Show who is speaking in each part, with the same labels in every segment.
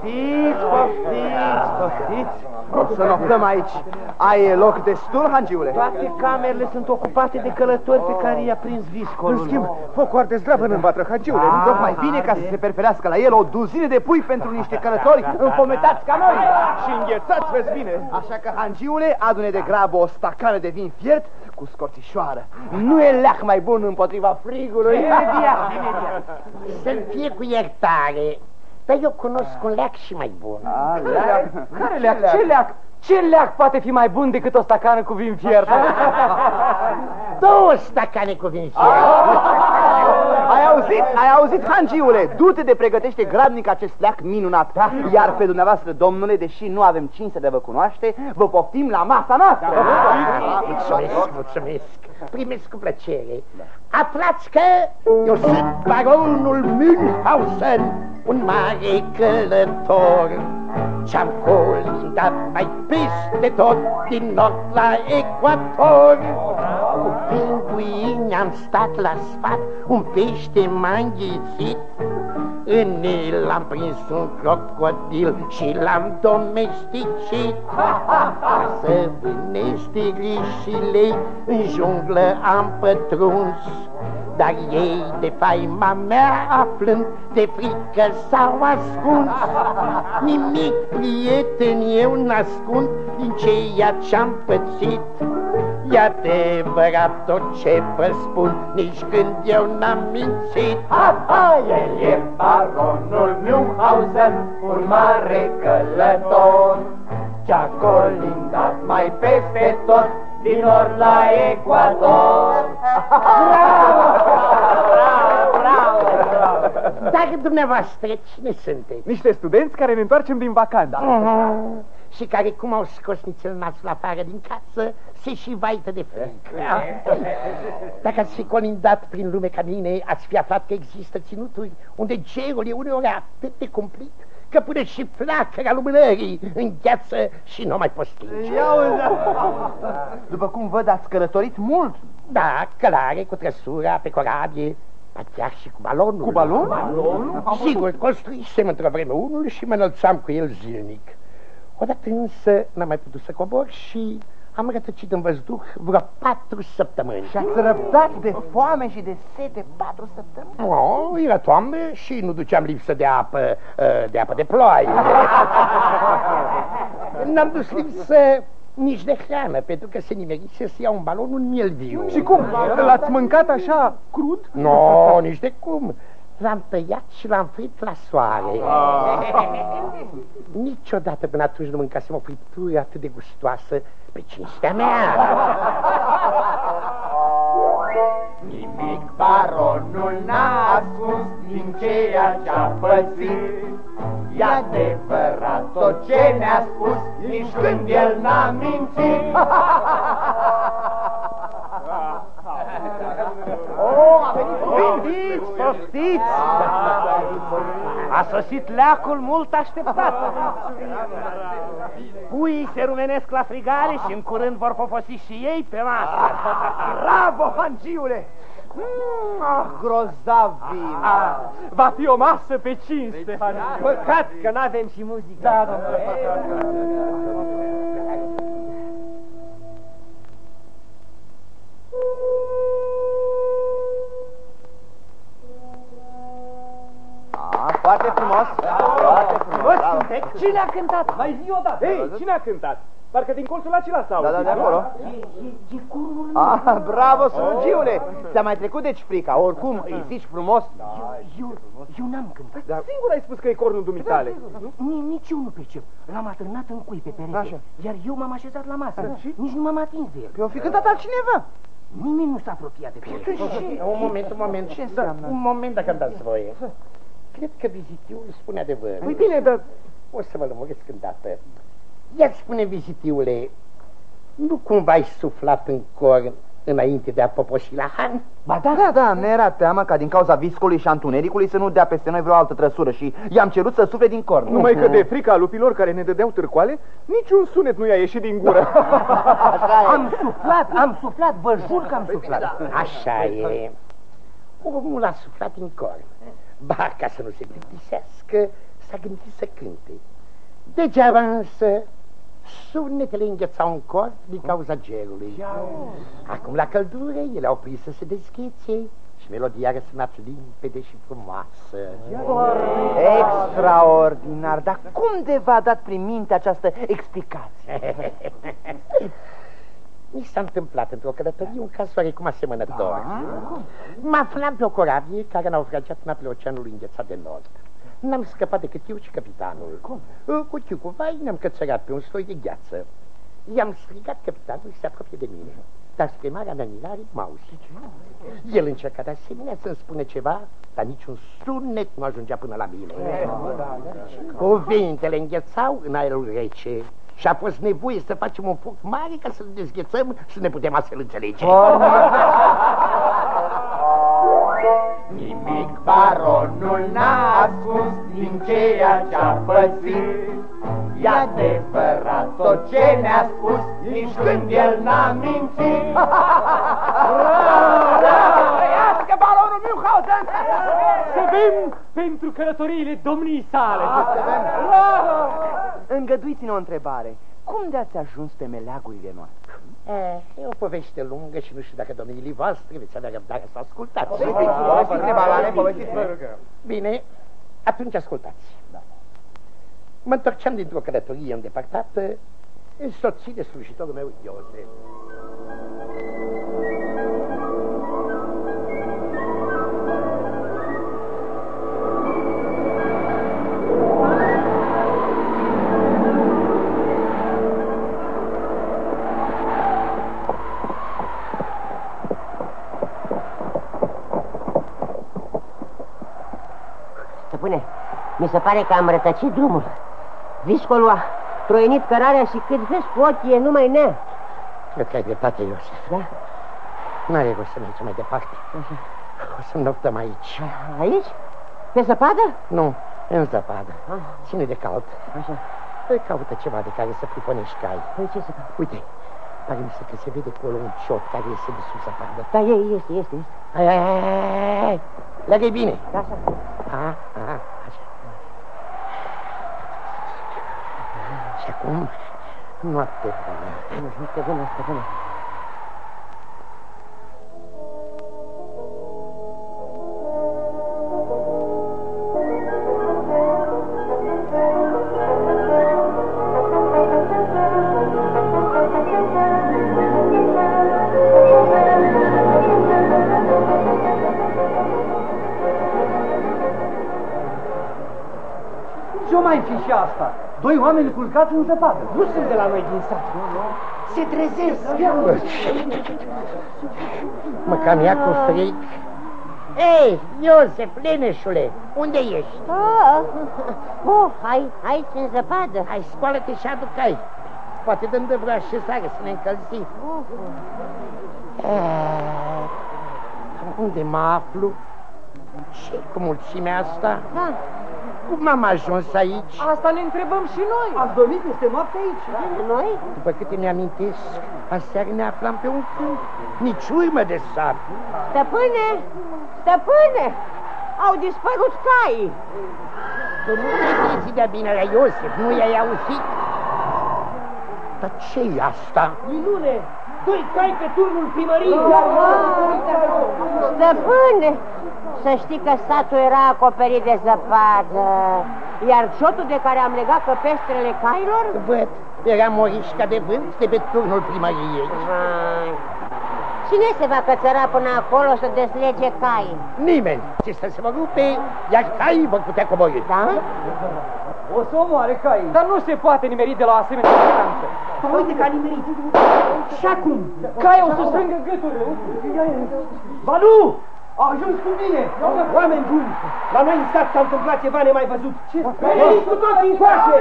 Speaker 1: poftiți, poftiți, poftiți.
Speaker 2: O să noptăm aici. Ai loc destul, Hangiule?
Speaker 1: Toate camerele sunt ocupate de călători pe care i-a prins viscolul.
Speaker 3: În schimb, focul arde zdravă în învatră, Hangiule.
Speaker 2: Ah, tocmai bine ca să se perferească la el o duzină de pui pentru niște călători înfometați ca noi.
Speaker 3: Și înghețați, vezi bine.
Speaker 2: Așa că, Hangiule, adune de grabă o stacană de vin fiert cu scorțișoară. Nu e leac mai bun împotriva frigului.
Speaker 1: Imediat, imediat.
Speaker 4: Să-mi fie cu iertare, dar eu cunosc un leac și mai bun.
Speaker 2: Ah, leac.
Speaker 5: Care leac? Ce leac? Ce leac poate fi mai bun decât o stacană cu vin fiert?
Speaker 4: Două stacane cu vin fiert.
Speaker 2: Ai auzit? Ai auzit, Hangiule? Du-te de pregătește grabnic acest leac minunat. Da. Iar pe dumneavoastră, domnule, deși nu avem cinste de vă cunoaște, vă poftim la masa noastră.
Speaker 4: Mulțumesc, mulțumesc. Primesc cu plăcere. Aflați că eu sunt baronul Münchhausen, un mare călător. Ce-am colindat mai peste tot, din nord la ecuator. Cu pinguini am stat la sfat, un pește m-a înghițit. În el am prins un crocodil și l-am domesticit. Ca să vânește grișile, în junglă am pătruns. Dar ei de faima mea aflând de frică s-au ascuns Nimic, prieten, eu n-ascund din ceea ce-am pățit E adevărat tot ce vă spun, nici când eu n-am mințit
Speaker 6: Ha, ha, el e baronul Münchhausen, un mare călător Ce-a colindat mai peste tot, din nord la ecuator
Speaker 4: Dar dumneavoastră cine sunteți?
Speaker 3: Niște studenți care ne întoarcem din vacanță.
Speaker 4: Ah, și care, cum au scos nițel nasul afară din casă, se și vaită de frică. Dacă ați fi colindat prin lume ca mine, ați fi aflat că există ținuturi unde gerul e uneori atât de cumplit că până și flacăra lumânării îngheață și nu mai poți stinge.
Speaker 2: Ia uite. După cum văd, ați călătorit mult.
Speaker 4: Da, călare cu trăsura pe corabie, ba chiar și cu balonul.
Speaker 3: Cu balonul? balonul?
Speaker 4: Sigur, construisem într-o vreme unul și mă înălțam cu el zilnic. Odată însă n-am mai putut să cobor și am rătăcit în văzduh vreo patru săptămâni.
Speaker 2: Și ați răbdat de foame și de sete patru săptămâni?
Speaker 4: No, era toamnă și nu duceam lipsă de apă, de apă de ploaie. N-am dus lipsă nici de hrană, pentru că se nimerise să iau un balon un miel viu.
Speaker 3: Și cum? L-ați mâncat așa crud?
Speaker 4: Nu, no, nici de cum. L-am tăiat și l-am frit la soare. Niciodată până atunci nu mâncasem o friptură atât de gustoasă pe cinstea mea.
Speaker 6: Nimic baronul n-a ascuns din ceea ce-a pățit E adevărat tot ce ne-a spus, nici când el n-a mințit
Speaker 1: Oh, a venit Poftiți, poftiți! A sosit leacul mult așteptat. Puii se rumenesc la frigare și în curând vor poposi și ei pe masă.
Speaker 2: Bravo, Hangiule! Mm, ah, grozav vin!
Speaker 3: Ah, va fi o masă pe cinste,
Speaker 5: Păcat că n-avem și muzică. Da,
Speaker 2: Ah, foarte frumos! Foarte frumos!
Speaker 5: Cine a cântat?
Speaker 3: Mai zi o dată! Ei, cine a cântat? Parcă din colțul acela s-a
Speaker 2: Da, da, de acolo.
Speaker 5: E curul
Speaker 2: Ah, bravo, slugiule! Ți-a mai trecut deci frica, oricum îi zici frumos.
Speaker 5: Eu, eu n-am cântat.
Speaker 3: Dar singur ai spus că e cornul dumitale.
Speaker 5: Ni- Nici eu nu pricep. L-am atârnat în cui pe perete,
Speaker 2: Așa.
Speaker 5: iar eu m-am așezat la masă. Nici nu m-am atins de el.
Speaker 2: Că o fi cântat altcineva.
Speaker 5: Nimeni nu s-a apropiat de perete.
Speaker 4: Un moment, un moment.
Speaker 2: Ce înseamnă?
Speaker 4: Un moment, dacă îmi dați voie. Cred că vizitiul spune adevărul.
Speaker 3: Păi bine, dar
Speaker 4: O să vă lămuresc îndată. Ia spune, vizitiule, nu cumva ai suflat în cor înainte de a poposi la Han?
Speaker 2: Ba da, da, da, ne era teamă ca din cauza viscului și antunericului să nu dea peste noi vreo altă trăsură și i-am cerut să sufle din corn.
Speaker 3: numai că de frica lupilor care ne dădeau târcoale, niciun sunet nu i-a ieșit din gură.
Speaker 2: Așa e.
Speaker 5: Am suflat, am suflat, vă jur că am suflat.
Speaker 4: Așa e. Omul a suflat în corn. Ba, ca să nu se plictisească, s-a gândit să cânte. Degeaba însă, sunetele înghețau în corp din cauza gerului. Acum, la căldură, ele au prins să se deschețe și melodia a răsunat limpede și frumoasă.
Speaker 2: Extraordinar, dar cum de v-a dat prin minte această explicație?
Speaker 4: Mi s-a întâmplat într-o călătorie un caz oarecum asemănător. Mă aflam pe o corabie care naufragiat în apele oceanului înghețat de nord. N-am scăpat decât eu și capitanul. Cum? Cu tiu cu vai ne-am cățărat pe un sloi de gheață. I-am strigat capitanul și se apropie de mine. Dar spre marea mea mirare m-a auzit. El încerca de asemenea să-mi spune ceva, dar niciun sunet nu ajungea până la mine. Cuvintele înghețau în aerul rece și a fost nevoie să facem un foc mare ca să-l dezghețăm și să ne putem astfel înțelege.
Speaker 6: Nimic baronul n-a ascuns din ceea ce-a pățit. E adevărat tot ce ne-a spus, nici când el n-a mințit.
Speaker 2: Trăiască baronul Münchhausen!
Speaker 5: Să bem pentru călătoriile domnii sale.
Speaker 2: Îngăduiți-ne o întrebare. Cum de-ați ajuns pe meleagurile noastre?
Speaker 4: E, e o poveste lungă și nu știu dacă domniile voastre veți avea răbdare să ascultați.
Speaker 2: Povestiți-ne, baroane, povestiți-ne.
Speaker 4: Bine, atunci ascultați. Mă întorceam dintr-o călătorie îndepărtată, însoțit de slujitorul meu Iosef.
Speaker 7: Se pare că am rătăcit drumul. Viscolul a troienit cărarea și cât vezi cu ochii e numai nea.
Speaker 4: Cred că ai dreptate, Iosef.
Speaker 7: Da?
Speaker 4: N-are rost să mergem mai departe.
Speaker 7: Așa.
Speaker 4: O să noptăm aici.
Speaker 7: Aici? Pe zăpadă?
Speaker 4: Nu, în zăpadă.
Speaker 7: Ah.
Speaker 4: Ține de cald.
Speaker 7: Așa.
Speaker 4: Păi caută ceva de care să priponești cai.
Speaker 7: Păi ce să fac?
Speaker 4: Uite, pare mi se că se vede acolo un ciot care iese de sub zăpadă.
Speaker 7: Da, e, este, este, este.
Speaker 4: Hai, hai, hai, hai, hai. Legă-i bine.
Speaker 7: Da, așa.
Speaker 4: A, a, așa. うん、待っ
Speaker 7: てるか
Speaker 5: な。も引っかけない、引っか。Asta? Doi oameni culcați în zăpadă.
Speaker 8: Nu sunt de la noi din sat. Se trezesc.
Speaker 4: Mă cam ia cu fric. Ei, Iosef, leneșule, unde ești?
Speaker 7: Oh, oh, hai, aici în zăpadă.
Speaker 4: Hai, scoală-te și adu cai. Poate dăm de vreo așezare să ne încălzim. Eh, Unde mă aflu? ce cu mulțimea asta?
Speaker 7: Da,
Speaker 4: Cum am ajuns aici?
Speaker 5: Asta ne întrebăm și noi. Ați dormit peste noapte aici?
Speaker 7: noi?
Speaker 4: După câte mi-amintesc, aseară ne aflam pe un câmp. Nici urmă de sat.
Speaker 7: Stăpâne, stăpâne, au dispărut caii.
Speaker 4: Tu nu te de bine la Iosif, nu i-ai auzit? Dar ce-i asta?
Speaker 8: Minune! Doi cai pe turnul primăriei!
Speaker 7: Stăpâne, să știi că satul era acoperit de zăpadă, iar ciotul de care am legat căpeștrele cailor...
Speaker 4: Văd, era morișca de vânt de pe turnul primăriei.
Speaker 7: Vai. Cine se va cățăra până acolo să deslege caii?
Speaker 4: Nimeni. Ce să se vă rupe, iar caii vor putea coborî.
Speaker 7: Da?
Speaker 5: O să omoare caii. Dar nu se poate nimeri de la o asemenea distanță.
Speaker 8: Uite că a nimerit! Și acum?
Speaker 5: Caii o să strângă gâturile.
Speaker 8: Vanu! A ajuns cu mine! Oameni buni! La noi în sat s-a întâmplat ceva nemai văzut! Veniți cu toți încoace!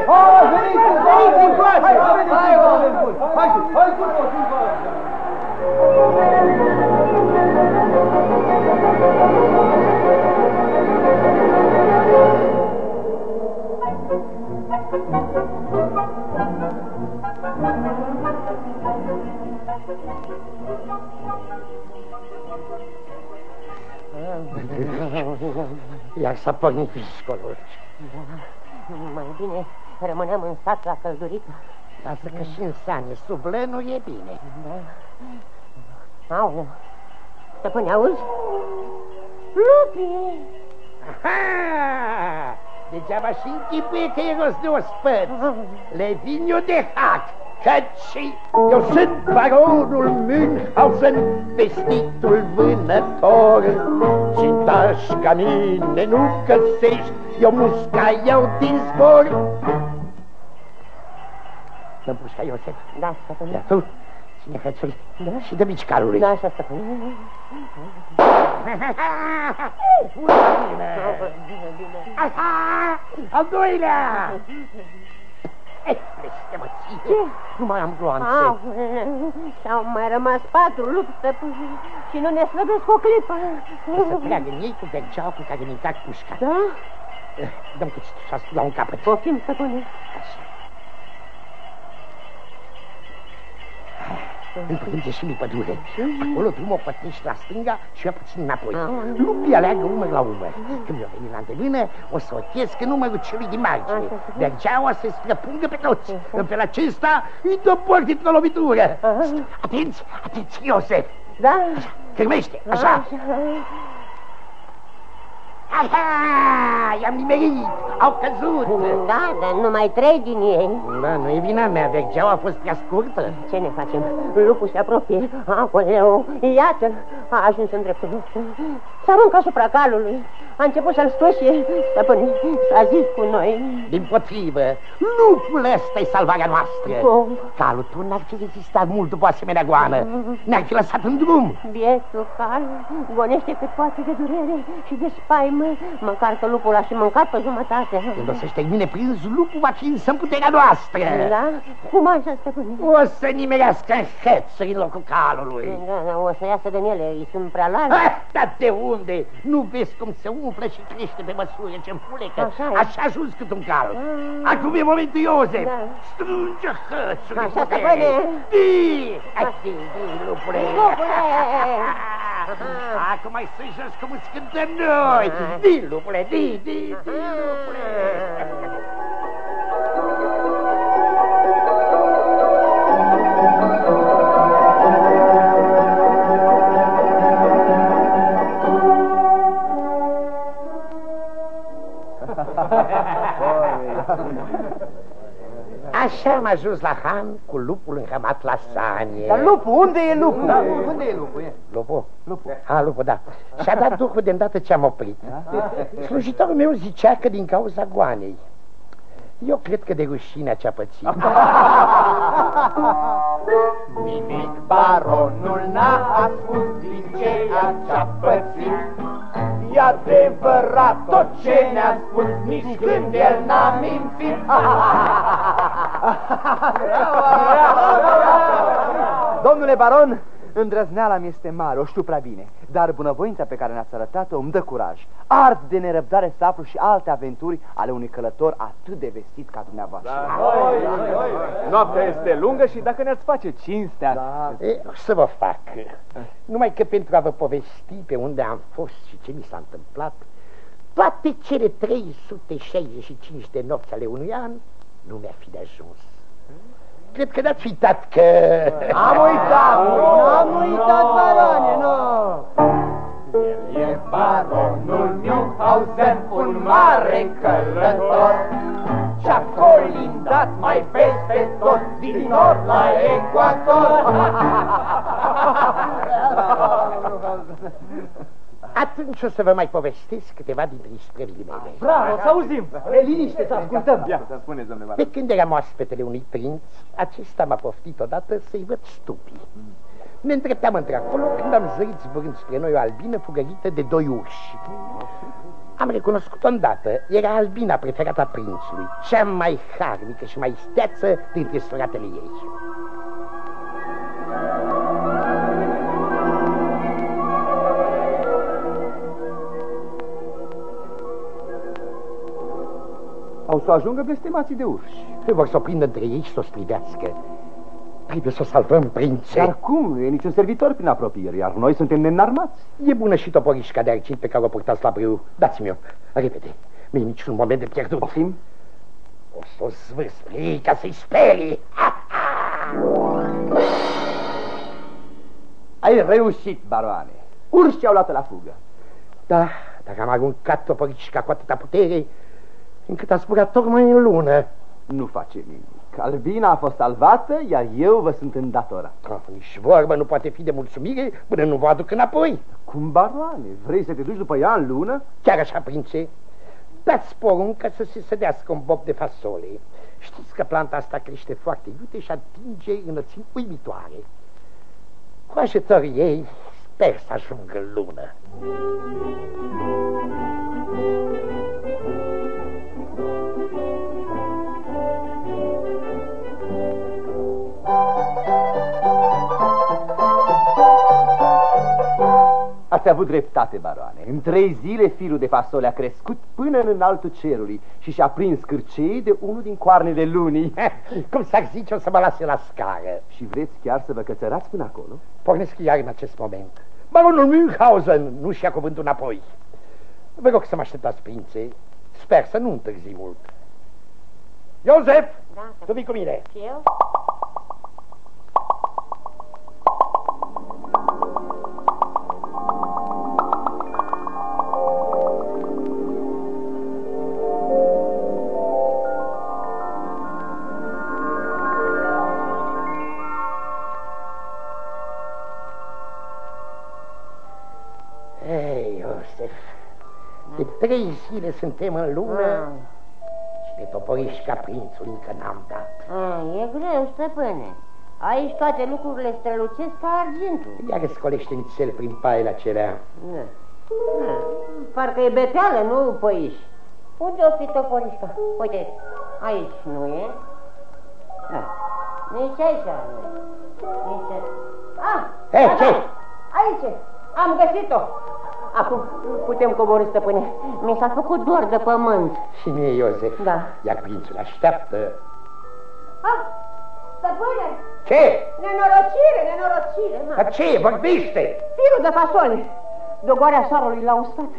Speaker 5: Veniți,
Speaker 8: Veniți încoace!
Speaker 5: Hai, hai, oameni buni! Hai, hai cu toți încoace!
Speaker 4: Iar s-a pornit piscolul.
Speaker 7: Mai bine rămâneam în sat la căldurică.
Speaker 4: Lasă că și în sane sub lenul e bine.
Speaker 7: Aoleu, stăpâne, auzi? Lupi!
Speaker 4: Aha! Degeaba și închipuie că e rost de ospăț. Le vin eu de hac, căci eu sunt baronul Münchhausen, vestitul vânător. Și tași ca mine nu găsești, eu musca iau din zbor. Dă pușca, Iosef.
Speaker 7: Da, stăpâne.
Speaker 4: Ia tu, ține hățuri da? și dă mici calului.
Speaker 7: Da, așa, stăpâne.
Speaker 4: Aha! Al doilea! Eh, blestemă ție! Nu mai am gloanțe.
Speaker 7: Aoleu, și-au mai rămas patru lupi, stăpâne, și nu ne slăbesc o clipă.
Speaker 4: O să pleagă în ei cu vergeaua cu care mi-a pușca.
Speaker 7: Da?
Speaker 4: Eh, Dăm cuțitul și la un capăt.
Speaker 7: Poftim, stăpâne.
Speaker 4: Așa. Împărânge și mi pădure. Acolo drumul o pătnești la stânga și eu puțin înapoi. Lupii aleagă umăr la umăr. Când mi-o veni la întâlnire, o să o ties în numărul celui din margine. Vergeaua se străpungă pe toți. În felul acesta îi dă portit o lovitură. Atenți, atenți, Iosef!
Speaker 7: Da?
Speaker 4: Cârmește, așa! Aha! I-am nimerit! Au căzut!
Speaker 7: Da, dar numai trei din ei.
Speaker 4: Da, nu e vina mea, vergeaua a fost prea scurtă.
Speaker 7: Ce ne facem? Lupul se apropie. Aoleu, iată, a ajuns în dreptul nostru. S-a aruncat asupra calului. A început să-l stoșie. Stăpâne, s-a zis cu noi.
Speaker 4: Din potrivă, lupul ăsta e salvarea noastră.
Speaker 7: Cum?
Speaker 4: Calul tu n-ar fi rezistat mult după asemenea goană. Ne-ar fi lăsat în drum.
Speaker 7: Bietul cal gonește cât poate de durere și de spaimă, măcar că lupul a și mâncat pe jumătate.
Speaker 4: Când o să-și termine prins, lupul va fi însă în puterea noastră.
Speaker 7: Da? Cum așa, stăpâne?
Speaker 4: O să nimerească în hățuri în locul calului.
Speaker 7: Da, da, o să iasă din ele, îi sunt prea largi.
Speaker 4: Ah, dar de unde? Nu vezi cum se umflă și crește pe măsură ce înfulecă?
Speaker 7: Așa e.
Speaker 4: Așa ajuns cât un cal. Acum e momentul, Iosef.
Speaker 7: Da.
Speaker 4: Strânge hățuri.
Speaker 7: Așa,
Speaker 4: putere.
Speaker 7: stăpâne.
Speaker 4: Di! Hai, di, di, lupule.
Speaker 7: Lupule!
Speaker 4: Acum mai să jos cum îți cântăm noi. 滴露不勒滴滴滴露不勒 Așa am ajuns la Han cu lupul înhămat la sanie.
Speaker 2: Dar lupul, unde e lupul? Da, unde e lupul? E?
Speaker 4: Lupul? Lupul. A, lupul, da. Și-a dat duhul de îndată ce am oprit. Slujitorul meu zicea că din cauza goanei. Eu cred că de rușinea ce-a pățit.
Speaker 6: Nimic baronul n-a ascuns din ceea ce-a pățit. E adevărat tot ce ne-a spus, nici când el n-a mințit.
Speaker 2: Domnule baron, îndrăzneala mi este mare, o știu prea bine, dar bunăvoința pe care ne-ați arătat-o îmi dă curaj. Ard de nerăbdare să aflu și alte aventuri ale unui călător atât de vestit ca dumneavoastră.
Speaker 3: Noaptea este lungă și dacă ne-ați face cinstea...
Speaker 2: Da.
Speaker 4: E, o să vă fac. Numai că pentru a vă povesti pe unde am fost și ce mi s-a întâmplat, toate cele 365 de nopți ale unui an nu mi-ar fi de ajuns. Cred că n-ați uitat că...
Speaker 2: Am uitat! Am uitat, barone, nu!
Speaker 6: El e baronul Münchhausen, un mare călător Și-a colindat mai peste tot, din nord la ecuator
Speaker 4: Atunci o să vă mai povestesc câteva dintre isprăvile mele.
Speaker 5: Bravo, să auzim! E liniște, să ascultăm!
Speaker 3: Ia, să spuneți, domnule baron.
Speaker 4: Pe când eram oaspetele unui prinț, acesta m-a poftit odată să-i văd stupii. Ne îndrepteam într-acolo când am zărit zburând spre noi o albină fugărită de doi urși. Am recunoscut-o îndată, era albina preferată a prințului, cea mai harnică și mai steață dintre suratele ei.
Speaker 3: Au să ajungă blestemații de urși.
Speaker 4: Se vor să o prindă între ei și să o strivească. Trebuie să o salvăm, prințe.
Speaker 2: Dar cum? Nu e niciun servitor prin apropiere, iar noi suntem nenarmați.
Speaker 4: E bună și toporișca de argint pe care o purtați la brâu. Dați-mi-o, repede. Nu e niciun moment de pierdut.
Speaker 2: Poftim?
Speaker 4: O să o zvârspri ca să-i sperii.
Speaker 2: Ai reușit, baroane. Urși au luat la fugă.
Speaker 4: Da, dar am aruncat toporișca cu atâta putere încât a zburat tocmai în lună.
Speaker 2: Nu face nimic. Albina a fost salvată, iar eu vă sunt îndatorat.
Speaker 4: Ah, nici vorbă nu poate fi de mulțumire până nu vă aduc înapoi.
Speaker 2: Cum, baroane? Vrei să te duci după ea în lună?
Speaker 4: Chiar așa, prințe? Dați poruncă să se sădească un bob de fasole. Știți că planta asta crește foarte iute și atinge înălțimi uimitoare. Cu ajutorul ei, sper să ajung în lună.
Speaker 2: Ați avut dreptate, baroane. În trei zile firul de fasole a crescut până în înaltul cerului și și-a prins cârcei de unul din coarnele lunii.
Speaker 4: Cum s-ar zice, o să mă lase la scară.
Speaker 2: și vreți chiar să vă cățărați până acolo?
Speaker 4: Pornesc iar în acest moment. Baronul Münchhausen nu-și ia cuvântul înapoi. Vă rog să mă așteptați, prințe. Sper să nu întârzi mult. Iosef,
Speaker 7: Da,
Speaker 4: tu vii cu mine.
Speaker 7: Și eu?
Speaker 4: De trei zile suntem în lună
Speaker 7: Ah.
Speaker 4: și de toporișca prințului încă n-am dat.
Speaker 7: Ah, e greu, stăpâne. Aici toate lucrurile strălucesc ca argintul.
Speaker 4: Iar scolește nițel prin paile acelea.
Speaker 7: Da. Da. Parcă e beteală, nu păiși. Unde o fi toporișca? Uite, aici nu e. Da. Nici aici nu e. Nici aici. Ah!
Speaker 4: Hei,
Speaker 7: da,
Speaker 4: ce?
Speaker 7: da. Aici e. Am găsit-o. Acum putem coborî, stăpâne. Mi s-a făcut dor de pământ.
Speaker 4: Și mie, Iosef.
Speaker 7: Da.
Speaker 4: Iar prințul așteaptă.
Speaker 7: Ah! Stăpâne!
Speaker 4: Ce?
Speaker 7: Nenorocire, nenorocire! na.
Speaker 4: Dar ce? Vorbește!
Speaker 7: Firul de fasole. Dogoarea soarelui l-a uscat.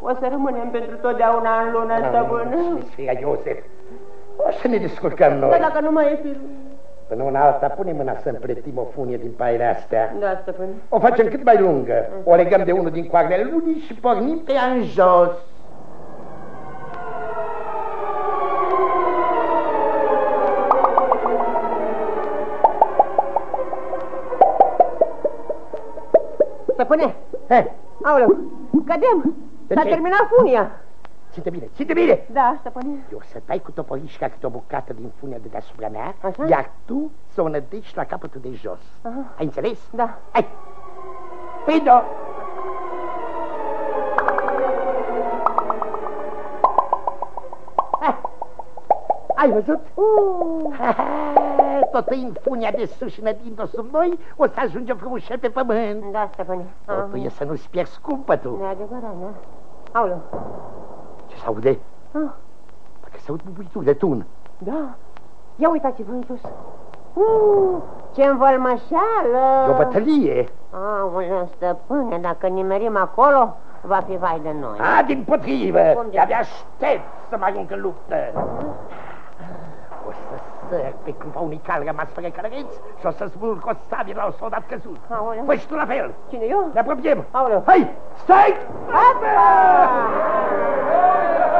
Speaker 7: O să rămânem pentru totdeauna în lună, stăpână.
Speaker 4: Sfia Iosef, o să ne descurcăm noi.
Speaker 7: Dar dacă nu mai e firul...
Speaker 4: Până una alta, pune mâna să împletim o funie din paile astea.
Speaker 7: Da, stăpâne.
Speaker 4: O facem cât mai lungă. O legăm de unul din coarnele lunii și pornim pe ea în jos.
Speaker 7: Stăpâne,
Speaker 4: He,
Speaker 7: aoleu, cădem.
Speaker 4: De
Speaker 7: S-a
Speaker 4: ce?
Speaker 7: terminat funia.
Speaker 4: Ținte bine, ținte bine!
Speaker 7: Da, stăpâne.
Speaker 4: Eu să tai cu toporișca câte o bucată din funia de deasupra mea,
Speaker 7: Așa?
Speaker 4: iar tu să o nădești la capătul de jos.
Speaker 7: Aha.
Speaker 4: Ai înțeles?
Speaker 7: Da.
Speaker 4: Hai! Prind-o! Ah, Ai văzut?
Speaker 7: Uh,
Speaker 4: Tot în funia de sus și nădind-o sub noi, o să ajungem frumușel pe pământ.
Speaker 7: da, stăpâne.
Speaker 4: Totul e să nu-ți pierzi cumpătul.
Speaker 7: E adevărat, da. Aoleu.
Speaker 4: Ce se aude?
Speaker 7: Ah,
Speaker 4: Parcă se aud bubuitul de tun.
Speaker 7: da. Ia uitați-vă în sus. Uh, ce învălmășeală!
Speaker 4: E o bătălie.
Speaker 7: Aoleu, stăpâne, dacă nimerim acolo, va fi vai de noi.
Speaker 4: A, din potrivă,
Speaker 7: Cum de-
Speaker 4: de-abia aștept să mă arunc în luptă. O să săr pe câmpa unui cal rămas fără călăreț și o să smulg o sabie la un soldat căzut.
Speaker 7: Aoleu.
Speaker 4: Păi și tu la fel.
Speaker 7: Cine eu?
Speaker 4: Ne apropiem.
Speaker 7: Aoleu.
Speaker 4: Hai, stai! Victorie,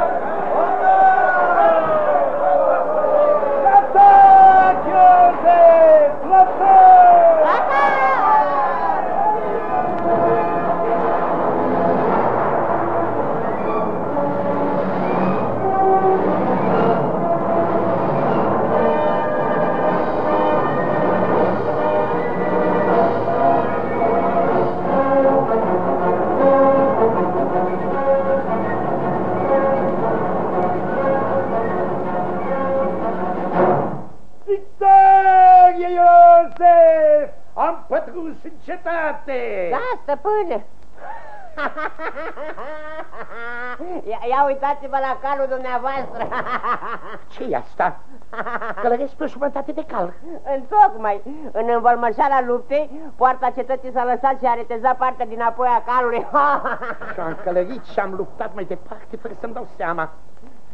Speaker 4: Călăresc pe o jumătate de cal.
Speaker 7: Întocmai, în învălmășarea luptei, poarta cetății s-a lăsat și a retezat partea din apoi a calului.
Speaker 4: Și am călărit și am luptat mai departe fără să-mi dau seama.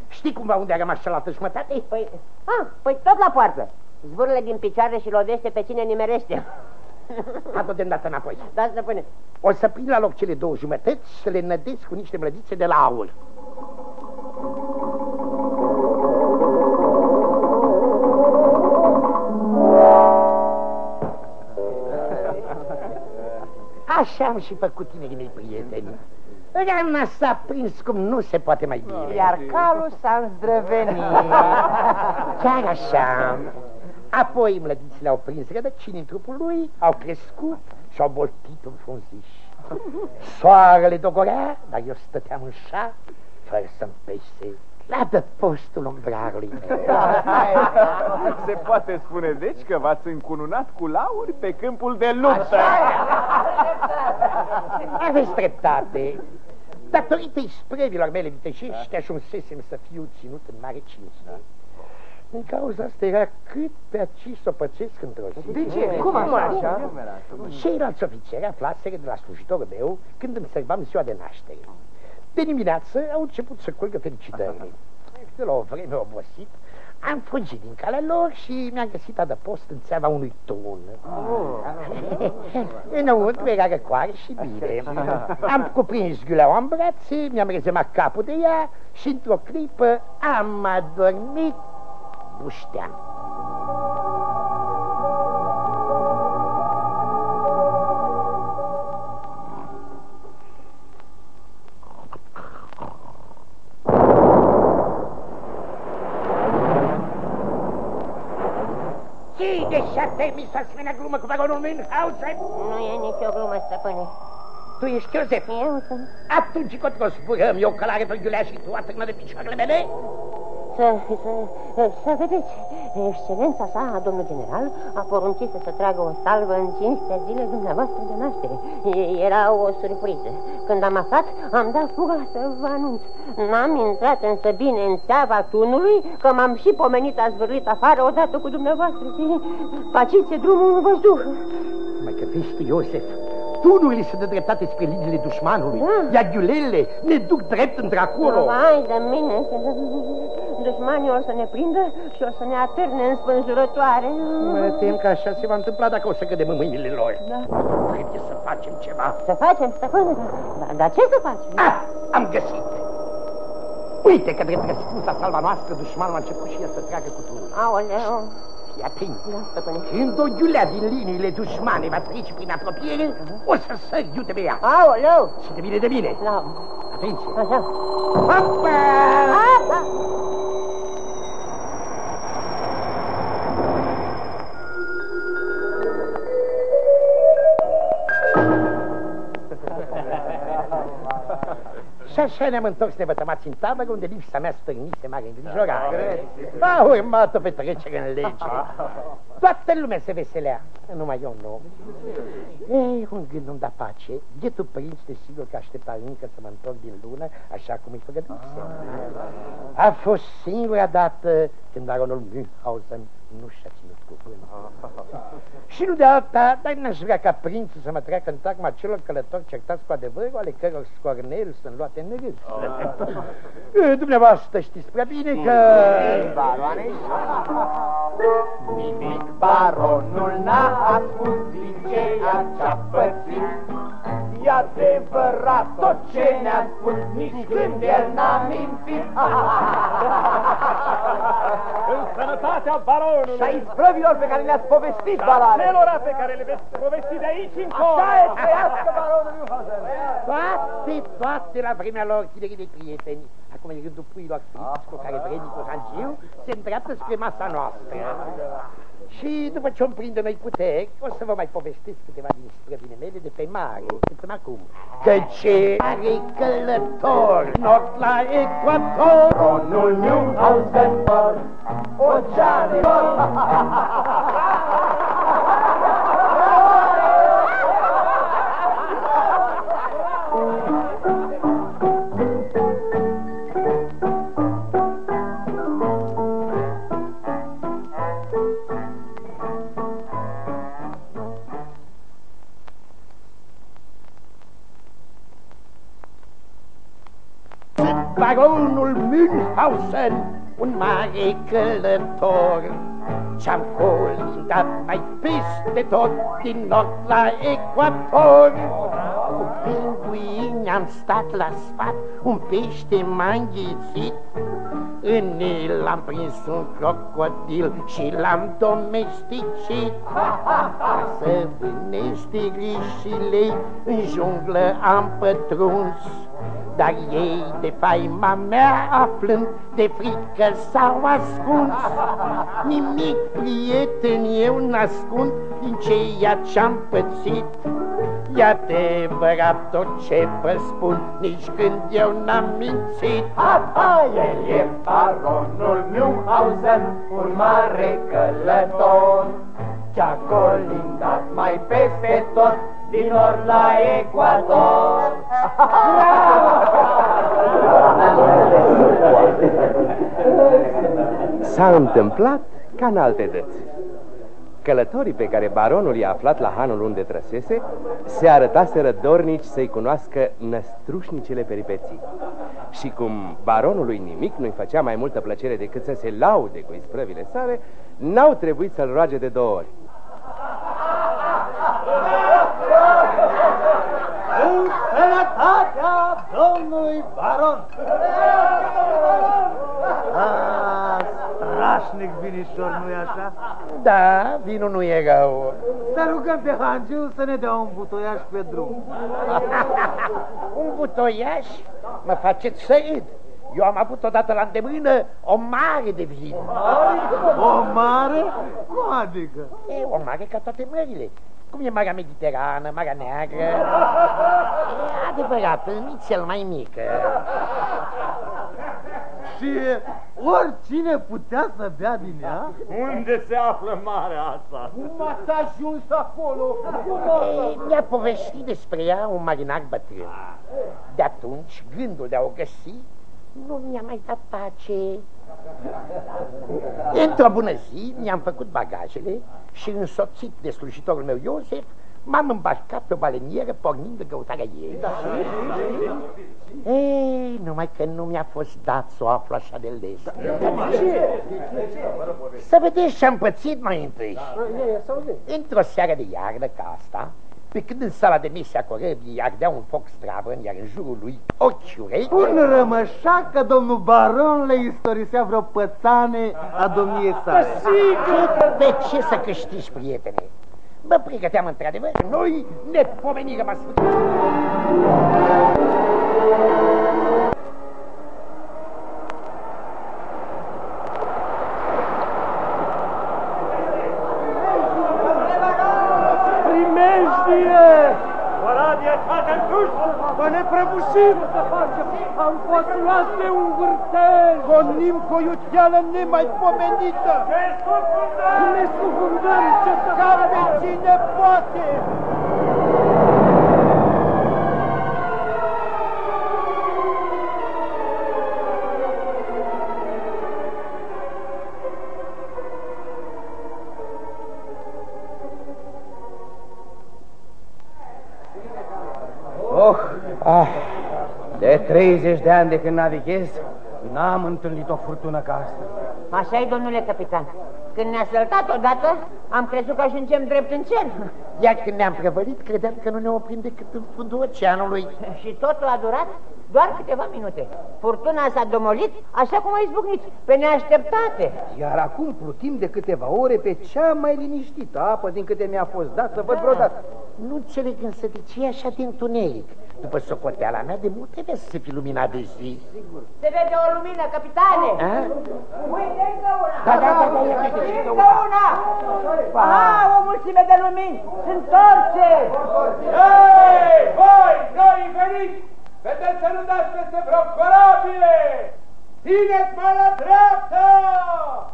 Speaker 4: Știi cumva unde a rămas cealaltă jumătate?
Speaker 7: Păi, a, păi tot la poartă. Zvârle din picioare și lodește pe cine nimerește.
Speaker 4: Adu de îndată înapoi.
Speaker 7: Da, stăpâne.
Speaker 4: O să prind la loc cele două jumătăți și să le nădesc cu niște mlădițe de la aur. Așa am și făcut tinerii mei prieteni. Rana s-a prins cum nu se poate mai bine.
Speaker 9: Iar calul s-a îndrăvenit.
Speaker 4: Chiar așa. Apoi mlădițele au prins rădăcini în trupul lui, au crescut și au boltit în frunziș. Soarele dogorea, dar eu stăteam în șa, fără să-mi pese la postul umbrarului meu.
Speaker 3: Se poate spune deci că v-ați încununat cu lauri pe câmpul de luptă.
Speaker 4: Aveți dreptate. Datorită isprevilor mele viteșești, ajunsesem să fiu ținut în mare cinste. Din cauza asta era cât pe aici să o pățesc într-o zi.
Speaker 9: De ce? Cum așa?
Speaker 4: Ceilalți ofițeri aflaseră de la slujitorul meu când îmi servam ziua de naștere. De dimineață au început să curgă felicitările. De la o vreme obosit, am fugit din calea lor și mi-am găsit adăpost în țeava unui tun. Oh. Înăuntru era răcoare și bine. Am cuprins ghiuleaua în brațe, mi-am rezemat capul de ea și într-o clipă am adormit buștean. Permis asemenea glumă cu vagonul Münchhausen?
Speaker 7: Nu e nicio glumă, stăpâne.
Speaker 4: Tu ești Iosef?
Speaker 7: Eu sunt.
Speaker 4: Atunci încotro zburăm eu călare pe ghiulea și tu atârnă de picioarele mele?
Speaker 7: Să, să, să vedeți, excelența sa, domnul general, a poruncit să se tragă o salvă în cinstea zilei dumneavoastră de naștere. E- Era o surpriză. Când am aflat, am dat fuga să vă anunț. N-am intrat însă bine în țeava tunului, că m-am și pomenit a zvârlit afară odată cu dumneavoastră și faciți drumul văzduh.
Speaker 4: Mai că vezi tu, Iosef, tunurile se dă dreptate spre liniile dușmanului,
Speaker 7: Da.
Speaker 4: iar ghiulele ne duc drept într-acolo.
Speaker 7: Vai de mine, dușmanii o să ne prindă și o să ne atârne în spânzurătoare.
Speaker 4: Mă tem că așa se va întâmpla dacă o să cădem în mâinile lor.
Speaker 7: Da.
Speaker 4: Trebuie să facem ceva.
Speaker 7: Să facem, stăpâne, dar, dar ce să facem?
Speaker 4: Ah, am găsit! Uite că drept răspuns la salva noastră, dușmanul a început și el să tragă cu tunul.
Speaker 7: Aoleu,
Speaker 4: Fii atent!
Speaker 7: da, stăpâne.
Speaker 4: Când o ghiulea din liniile dușmane va trece prin apropiere, o să sări iute pe ea.
Speaker 7: Aoleu,
Speaker 4: Și de bine de bine.
Speaker 7: da,
Speaker 4: Atenție!
Speaker 7: așa.
Speaker 4: Hopa! Așa ne-am întors nevătămați în tabără, unde lipsa mea stârnise mare îngrijorare. A urmat o petrecere în lege. Toată lumea se veselea, numai eu nu. Ei, un gând nu-mi da pace. Bietul prinț, desigur că aștepta încă să mă întorc din lună, așa cum îi făgăduise. A fost singura dată când baronul Münchhausen nu și-a ținut cuvântul. Și nu de alta, dar n-aș vrea ca prințul să mă treacă în tagma celor călători certați cu adevărul, ale căror scorneli sunt luate în râs. Eh, Dumneavoastră știți prea bine că...
Speaker 2: Baroane,
Speaker 6: Nimic baronul n-a ascuns din ceea ce-a pățit. E adevărat tot ce ne-a spus, nici când el n-a mințit.
Speaker 10: În sănătatea baronului!
Speaker 2: și a isprăvilor pe care le-ați povestit, baroane.
Speaker 10: Celora pe care le veți povesti de aici încolo!
Speaker 2: Așa e, trăiască baronul Münchhausen.
Speaker 4: Toate, toate la vremea lor, tinerii de prieteni. Acum e rândul puilor friți cu care vrednicul rangiu se îndreaptă spre masa noastră. Și după ce o prinde noi puteri, o să vă mai povestesc câteva din străvine mele de pe mare, de până acum. Căci are călător, nord la ecuator.
Speaker 6: Baronul Münchhausen, oceane,
Speaker 4: baronul Münchhausen, un mare călător. Ce-am colindat mai peste tot, din nord la ecuator. Cu pinguini am stat la sfat, un pește m-a înghițit. În el am prins un crocodil și l-am domesticit. Ca să vânește grișile, în junglă am pătruns. Dar ei de faima mea aflând de frică s-au ascuns. Nimic, prieten, eu n-ascund din ceea ce-am pățit. E adevărat tot ce vă spun, nici când eu n-am mințit.
Speaker 6: Ha, ha, el e baronul Münchhausen, un mare călător Ce-a colindat mai peste tot, din nord la Ecuador
Speaker 11: S-a întâmplat ca în alte dăți. Călătorii pe care baronul i-a aflat la hanul unde trăsese se arătaseră dornici să-i cunoască năstrușnicele peripeții. Și cum baronului nimic nu-i făcea mai multă plăcere decât să se laude cu isprăvile sale, n-au trebuit să-l roage de două ori.
Speaker 9: În sănătatea domnului baron! Ah, strașnic vinișor, nu-i așa?
Speaker 4: Da, vinul nu e rău
Speaker 9: Să rugăm pe Hangiu să ne dea un butoiaș pe drum.
Speaker 4: Un butoiaș mă faceți să râd eu am avut odată la îndemână o mare de vin.
Speaker 9: O mare? Cum adică?
Speaker 4: E, o mare ca toate mările. Cum e Marea Mediterană, Marea Neagră. E adevărat, nici cel mai mică.
Speaker 9: Și oricine putea să bea din ea?
Speaker 6: Unde se află marea asta?
Speaker 9: Cum ați ajuns acolo? Cum
Speaker 4: Ei, Mi-a povestit despre ea un marinar bătrân. De atunci, gândul de a o găsi nu mi-a mai dat pace. Într-o bună zi mi-am făcut bagajele și însoțit de slujitorul meu Iosef, m-am îmbarcat pe o balenieră pornind de căutarea ei. Da. Ei, numai că nu mi-a fost dat să o aflu așa de les. De ce? Să vedeți ce-am pățit mai întâi. Într-o seară de iarnă ca asta, pe când în sala de mese a corăbii ardea un foc stravăn, iar în jurul lui ochi urechi...
Speaker 9: Un rămășac că domnul baron le istorisea vreo pățane a domniei sale.
Speaker 4: Sigur! De ce să câștigi, prietene? Mă pregăteam într-adevăr, noi ne pomenirăm asfânt.
Speaker 9: Să ne prăbușim! Să facem? Am fost luați de un vârtej! Gonim cu o iuteală nemaipomenită! Ne scufundăm! Ne scufundăm! Ce să Ca pe cine poate!
Speaker 2: 30 de ani de când navighez, n-am întâlnit o furtună ca asta.
Speaker 12: Așa e, domnule capitan. Când ne-a săltat odată, am crezut că ajungem drept în cer.
Speaker 4: Iar când ne-am prăvălit, credeam că nu ne oprim decât în fundul oceanului.
Speaker 12: Și totul a durat doar câteva minute. Furtuna s-a domolit așa cum a izbucnit, pe neașteptate.
Speaker 2: Iar acum plutim de câteva ore pe cea mai liniștită apă din câte mi-a fost dat să văd vreodată.
Speaker 4: Nu înțeleg însă de ce e așa de întuneric. După socoteala mea, de mult trebuie să se fi luminat de zi.
Speaker 12: Se vede o lumină, capitane!
Speaker 4: A?
Speaker 12: Uite încă una!
Speaker 4: Da, da, da, da, ia uite, și încă
Speaker 12: Încă una! Ah, o mulțime de lumini! Sunt torțe!
Speaker 6: Ei, voi, noi veniți! Vedeți să nu dați peste vreo corabie! Țineți mai la dreapta!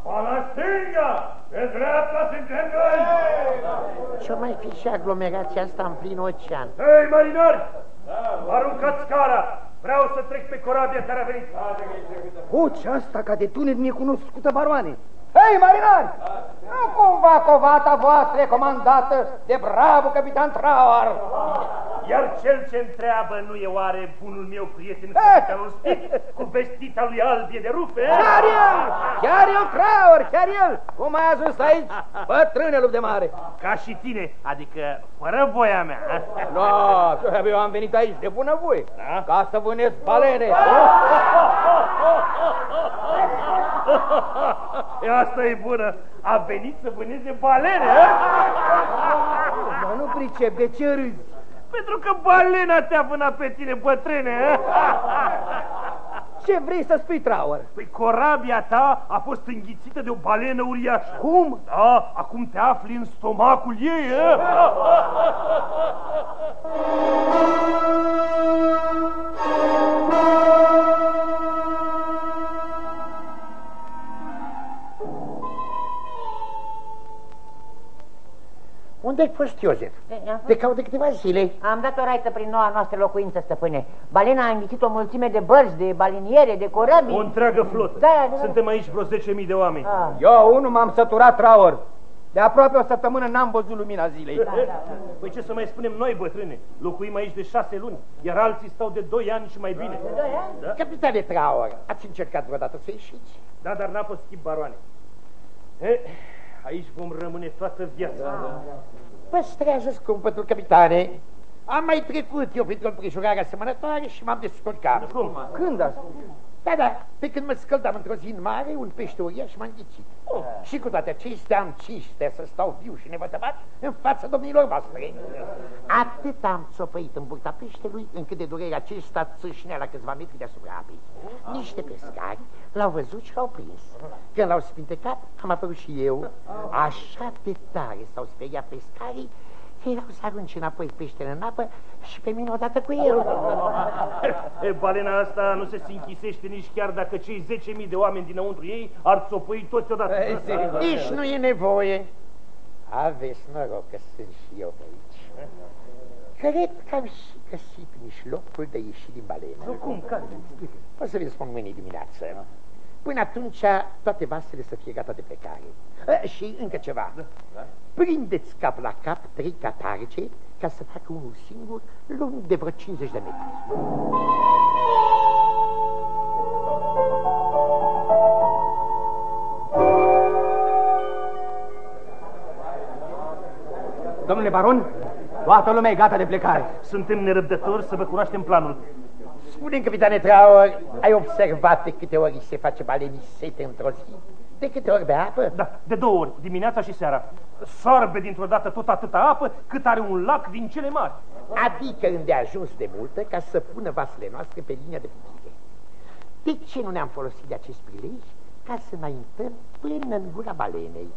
Speaker 9: Pa la stânga! Pe dreapta suntem noi!
Speaker 4: Ce mai fi și aglomerația asta în plin ocean?
Speaker 9: Hei, marinari! Aruncați scara! Vreau să trec pe corabia care a venit.
Speaker 2: Vocea asta ca de tunet mi-e cunoscută, baroane. Hei, marinari! Nu cumva covata voastră e comandată de bravo capitan Trauer.
Speaker 10: Iar cel ce întreabă nu e oare bunul meu prieten
Speaker 5: Eh!
Speaker 10: capitanul Spic cu vestita lui albie de rufe?
Speaker 5: Chiar el! Chiar el, Traor, chiar el! Cum ai ajuns aici, bătrâne lup de mare?
Speaker 10: Ca și tine, adică fără voia mea.
Speaker 5: No, eu am venit aici de bună voie,
Speaker 10: Da?
Speaker 5: ca să vânez balene.
Speaker 10: E asta e bună. A venit să vâneze balene, a?
Speaker 5: Dar nu pricep, de ce râzi?
Speaker 10: Pentru că balena te-a vânat pe tine, bătrâne, a?
Speaker 5: Ce vrei să spui, Traor?
Speaker 10: Păi corabia ta a fost înghițită de o balenă uriașă.
Speaker 5: Cum?
Speaker 10: Da, acum te afli în stomacul ei, a?
Speaker 4: Unde ai fost, Iosef?
Speaker 12: E, am fost-
Speaker 4: Te caut de câteva zile.
Speaker 12: Am dat o raită prin noua noastră locuință, stăpâne. Balena a înghițit o mulțime de bărci, de baliniere, de corăbii.
Speaker 10: O întreagă flotă.
Speaker 12: Da, da, da.
Speaker 10: Suntem aici vreo 10.000 de oameni.
Speaker 12: Ah.
Speaker 5: Eu, unul, m-am săturat, Traor. De aproape o săptămână n-am văzut lumina zilei.
Speaker 10: Păi ce să mai spunem noi, bătrâne? Locuim aici de șase luni, iar alții stau de doi ani și mai bine. Da,
Speaker 4: Capitane Traor, ați încercat vreodată să ieșiți?
Speaker 10: da dar n-a fost schimb baroane. E, aici vom rămâne toată viața.
Speaker 4: Păstrează scumpătul, capitane. Am mai trecut eu printr-o împrejurare asemănătoare și m-am descurcat.
Speaker 10: Cum?
Speaker 5: Când asta?
Speaker 4: Da, da, pe când mă scăldam într-o zi în mare, un pește uriaș m-a înghițit. Oh. Și cu toate acestea am cinstea să stau viu și nevătămat în fața domnilor voastre. Atât am țopăit în burta peștelui, încât de durerea acesta țâșnea la câțiva metri deasupra apei. Niște pescari l-au văzut și l-au prins. Când l-au spintecat, am apărut și eu. Așa de tare s-au speriat pescarii, că erau să arunce înapoi peștele în apă și pe mine odată cu el.
Speaker 10: E, balena asta nu se sinchisește nici chiar dacă cei 10.000 de oameni dinăuntru ei ar țopăi toți odată.
Speaker 5: Ei, sigur.
Speaker 4: Nici nu e nevoie. Aveți noroc că sunt și eu pe aici. Cred că am și găsit mijlocul de ieși din balenă.
Speaker 10: Cum? Care?
Speaker 4: O să vi spun mâine dimineață. Până atunci, toate vasele să fie gata de plecare. A, și încă ceva. Prindeți cap la cap trei catarge ca să facă unul singur lung de vreo 50 de metri.
Speaker 5: Domnule baron, toată lumea e gata de plecare.
Speaker 10: Suntem nerăbdători să vă cunoaștem planul.
Speaker 4: Spune-mi, capitane Traor, ai observat de câte ori se face balenii sete într-o zi? De câte ori bea apă?
Speaker 10: Da, de două ori, dimineața și seara. Sorbe dintr-o dată tot atâta apă cât are un lac din cele mari.
Speaker 4: Adică îndeajuns de multă ca să pună vasele noastre pe linia de putere. De ce nu ne-am folosit de acest prilej ca să înaintăm până în gura balenei?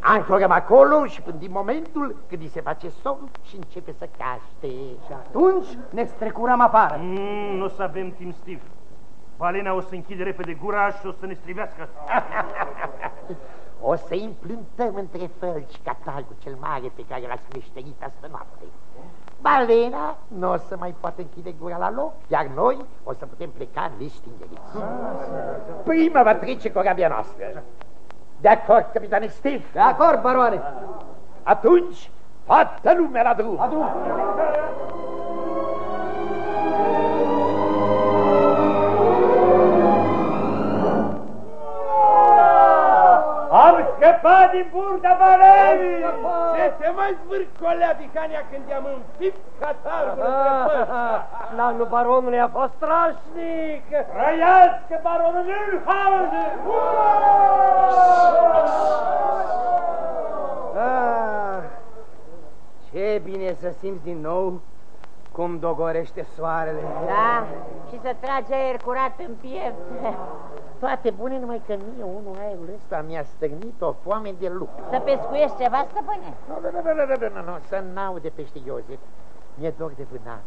Speaker 4: Ancorăm acolo și până din momentul când îi se face somn și începe să caște.
Speaker 5: Atunci ne strecurăm afară.
Speaker 10: Mm, nu o să avem timp, Steve. Balena o să închide repede gura și o să ne strivească.
Speaker 4: O să îi împlântăm între fălci catalgul cel mare pe care l-ați meșterit astă noapte. Balena nu o să mai poată închide gura la loc, iar noi o să putem pleca nestingeriți. Prima va trece corabia noastră. De acord, capitane Steve?
Speaker 5: De acord, baroane.
Speaker 4: Atunci, toată lumea la drum. La drum.
Speaker 10: Din burta balenii!
Speaker 1: Ce te mai zvârcolea, Vicania, când i-am înfipt catargul între păți?
Speaker 10: Planul baronului a fost strașnic! Trăiască baronul Münchhausen!
Speaker 5: Ah, ce bine să simți din nou cum dogorește soarele.
Speaker 12: Da, și să trage aer curat în piept.
Speaker 4: Toate bune, numai că mie unul aerul ăsta mi-a stârnit o foame de lup.
Speaker 12: Să pescuiești ceva, stăpâne?
Speaker 4: Nu, nu, nu, nu, nu, nu, nu, nu, să n-aude pește Iosef. Mi-e dor de vânat,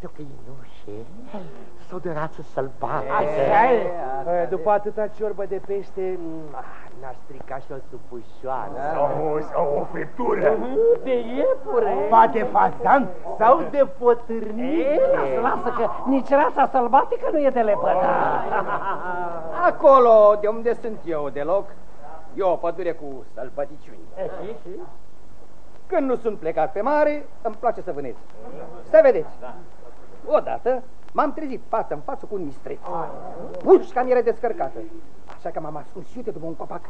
Speaker 4: de o căinușe, sau de o rață sălbatică.
Speaker 1: Așa e. După atâta ciorbă de pește, ah, n-ar strica și o supușoară.
Speaker 10: Sau, sau o friptură!
Speaker 1: De iepure.
Speaker 2: Ba de fazan sau de potârnic.
Speaker 13: Lasă că nici rața sălbatică nu e de lepădat.
Speaker 5: Acolo, de unde sunt eu deloc, e o pădure cu sălbăticiuni.
Speaker 14: Când nu sunt plecat pe mare, îmi place să vânez. Să vedeți. Odată m-am trezit față în față cu un mistreț. Pușca mi era descărcată. Așa că m-am ascuns iute după un copac.